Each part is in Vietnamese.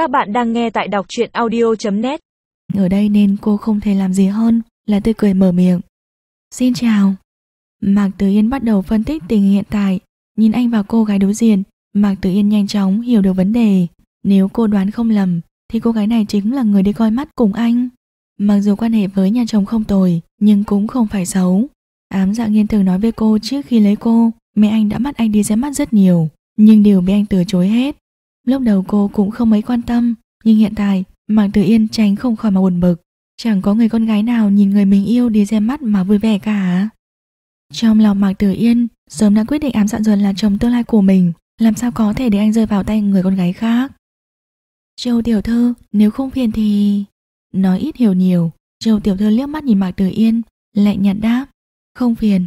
Các bạn đang nghe tại đọc truyện audio.net Ở đây nên cô không thể làm gì hơn là tươi cười mở miệng. Xin chào. Mạc Tử Yên bắt đầu phân tích tình hiện tại. Nhìn anh và cô gái đối diện, Mạc Tử Yên nhanh chóng hiểu được vấn đề. Nếu cô đoán không lầm, thì cô gái này chính là người đi coi mắt cùng anh. Mặc dù quan hệ với nhà chồng không tồi, nhưng cũng không phải xấu. Ám dạ nghiên từng nói với cô trước khi lấy cô, mẹ anh đã bắt anh đi xem mắt rất nhiều, nhưng đều bị anh từ chối hết. Lúc đầu cô cũng không mấy quan tâm, nhưng hiện tại Mạc Tử Yên tránh không khỏi mà buồn bực. Chẳng có người con gái nào nhìn người mình yêu đi xem mắt mà vui vẻ cả. Trong lòng Mạc Tử Yên sớm đã quyết định ám dặn dần là chồng tương lai của mình, làm sao có thể để anh rơi vào tay người con gái khác. Châu tiểu thư, nếu không phiền thì... Nói ít hiểu nhiều, Châu tiểu thư liếc mắt nhìn Mạc Tử Yên, lạnh nhạt đáp, không phiền.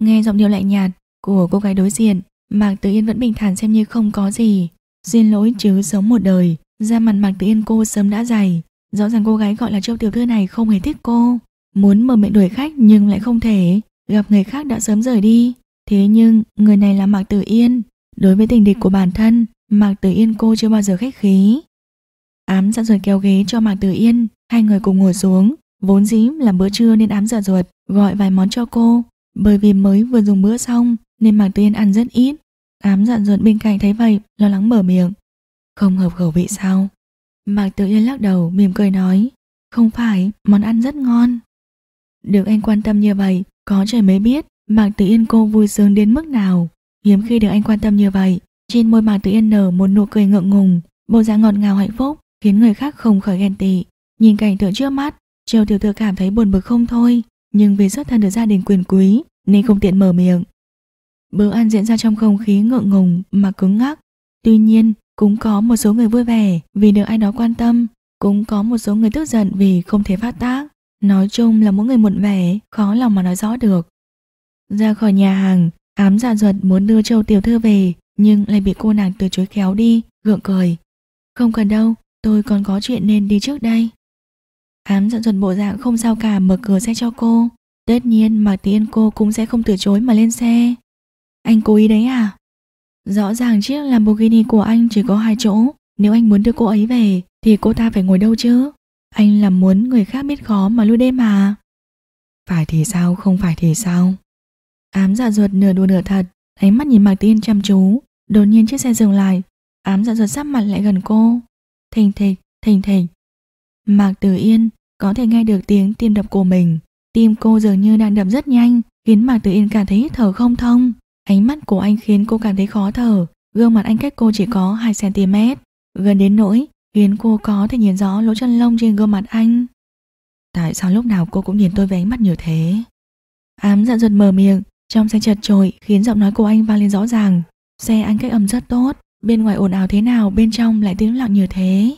Nghe giọng điệu lạnh nhạt của cô gái đối diện, Mạc Tử Yên vẫn bình thản xem như không có gì. Xin lỗi chứ sống một đời, da mặt Mạc Tử Yên cô sớm đã dày. Rõ ràng cô gái gọi là Châu tiểu thư này không hề thích cô. Muốn mở miệng đuổi khách nhưng lại không thể, gặp người khác đã sớm rời đi. Thế nhưng người này là Mạc Tử Yên, đối với tình địch của bản thân, Mạc Tử Yên cô chưa bao giờ khách khí. Ám dặn ruột kéo ghế cho Mạc Tử Yên, hai người cùng ngồi xuống. Vốn dĩ là bữa trưa nên ám dạ ruột gọi vài món cho cô. Bởi vì mới vừa dùng bữa xong nên Mạc Tử Yên ăn rất ít. Ám dặn ruột bên cạnh thấy vậy, lo lắng mở miệng. Không hợp khẩu vị sao? Mạc Tử Yên lắc đầu, mỉm cười nói. Không phải, món ăn rất ngon. Được anh quan tâm như vậy, có trời mới biết Mạc Tử Yên cô vui sướng đến mức nào. Hiếm khi được anh quan tâm như vậy, trên môi Mạc Tử Yên nở một nụ cười ngượng ngùng, bộ dạng ngọt ngào hạnh phúc, khiến người khác không khỏi ghen tị. Nhìn cảnh tượng trước mắt, Triều tiểu thư cảm thấy buồn bực không thôi, nhưng vì xuất thân được gia đình quyền quý nên không tiện mở miệng. Bữa ăn diễn ra trong không khí ngượng ngùng mà cứng ngắc. Tuy nhiên, cũng có một số người vui vẻ vì được ai đó quan tâm, cũng có một số người tức giận vì không thể phát tác. Nói chung là mỗi người một vẻ, khó lòng mà nói rõ được. Ra khỏi nhà hàng, ám dạ duật muốn đưa châu tiểu thư về, nhưng lại bị cô nàng từ chối khéo đi, gượng cười. Không cần đâu, tôi còn có chuyện nên đi trước đây. Ám dạ duật bộ dạng không sao cả mở cửa xe cho cô. Tất nhiên mà tiên cô cũng sẽ không từ chối mà lên xe. Anh cố ý đấy à? Rõ ràng chiếc Lamborghini của anh chỉ có hai chỗ, nếu anh muốn đưa cô ấy về thì cô ta phải ngồi đâu chứ? Anh là muốn người khác biết khó mà lui đêm mà. Phải thì sao, không phải thì sao? Ám dạ ruột nửa đùa nửa thật, ánh mắt nhìn Mạc Tiên chăm chú, đột nhiên chiếc xe dừng lại, ám dạ ruột sắp mặt lại gần cô. Thình thịch, thình thịch. Mạc Tử Yên có thể nghe được tiếng tim đập của mình, tim cô dường như đang đập rất nhanh, khiến Mạc Tử Yên cảm thấy hít thở không thông. Ánh mắt của anh khiến cô cảm thấy khó thở, gương mặt anh cách cô chỉ có 2cm, gần đến nỗi khiến cô có thể nhìn rõ lỗ chân lông trên gương mặt anh. Tại sao lúc nào cô cũng nhìn tôi với ánh mắt như thế? Ám giận giật mở miệng, trong xe chật trội khiến giọng nói của anh vang lên rõ ràng. Xe anh cách âm rất tốt, bên ngoài ồn ào thế nào bên trong lại tiếng lặng như thế.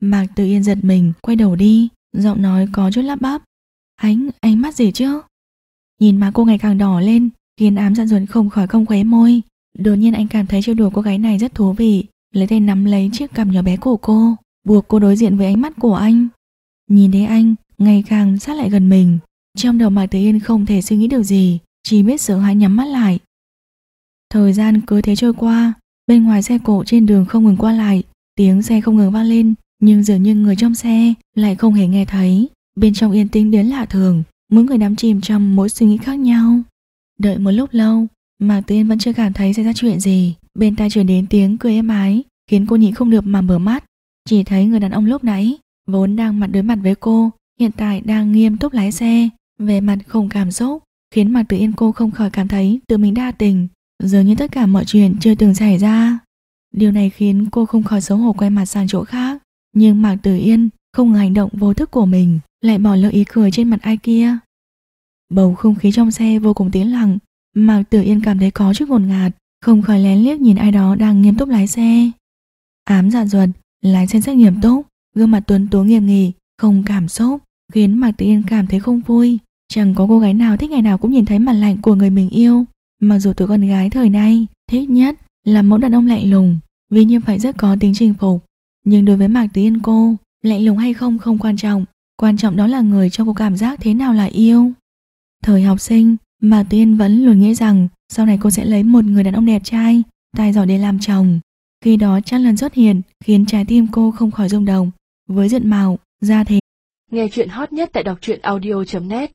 Mạc Tử Yên giật mình, quay đầu đi, giọng nói có chút lắp bắp. Ánh, ánh mắt gì chứ? Nhìn má cô ngày càng đỏ lên, khiến ám dạ ruột không khỏi không khóe môi. Đột nhiên anh cảm thấy trêu đùa cô gái này rất thú vị, lấy tay nắm lấy chiếc cằm nhỏ bé của cô, buộc cô đối diện với ánh mắt của anh. Nhìn thấy anh, ngày càng sát lại gần mình, trong đầu Mạc Tử Yên không thể suy nghĩ được gì, chỉ biết sợ hãi nhắm mắt lại. Thời gian cứ thế trôi qua, bên ngoài xe cộ trên đường không ngừng qua lại, tiếng xe không ngừng vang lên, nhưng dường như người trong xe lại không hề nghe thấy. Bên trong yên tĩnh đến lạ thường, mỗi người đắm chìm trong mỗi suy nghĩ khác nhau. Đợi một lúc lâu, Mạc tiên vẫn chưa cảm thấy xảy ra chuyện gì, bên tai truyền đến tiếng cười êm ái, khiến cô nhịn không được mà mở mắt. Chỉ thấy người đàn ông lúc nãy, vốn đang mặt đối mặt với cô, hiện tại đang nghiêm túc lái xe, về mặt không cảm xúc, khiến Mạc Tử Yên cô không khỏi cảm thấy tự mình đa tình, dường như tất cả mọi chuyện chưa từng xảy ra. Điều này khiến cô không khỏi xấu hổ quay mặt sang chỗ khác, nhưng Mạc Tử Yên không hành động vô thức của mình lại bỏ lỡ ý cười trên mặt ai kia. Bầu không khí trong xe vô cùng tĩnh lặng, Mạc Tử Yên cảm thấy có chút ngột ngạt, không khỏi lén liếc nhìn ai đó đang nghiêm túc lái xe. Ám dạ duật, lái xe rất nghiêm túc, gương mặt tuấn tú nghiêm nghị, không cảm xúc, khiến Mạc Tử Yên cảm thấy không vui. Chẳng có cô gái nào thích ngày nào cũng nhìn thấy mặt lạnh của người mình yêu. Mặc dù tụi con gái thời nay thích nhất là mẫu đàn ông lạnh lùng, vì như phải rất có tính chinh phục. Nhưng đối với Mạc Tử Yên cô, lạnh lùng hay không không quan trọng, quan trọng đó là người cho cô cảm giác thế nào là yêu. Thời học sinh, mà Tuyên vẫn luôn nghĩ rằng sau này cô sẽ lấy một người đàn ông đẹp trai, tài giỏi để làm chồng. Khi đó chắc lần xuất hiện khiến trái tim cô không khỏi rung động, với diện mạo, da thế. Nghe chuyện hot nhất tại đọc truyện audio.net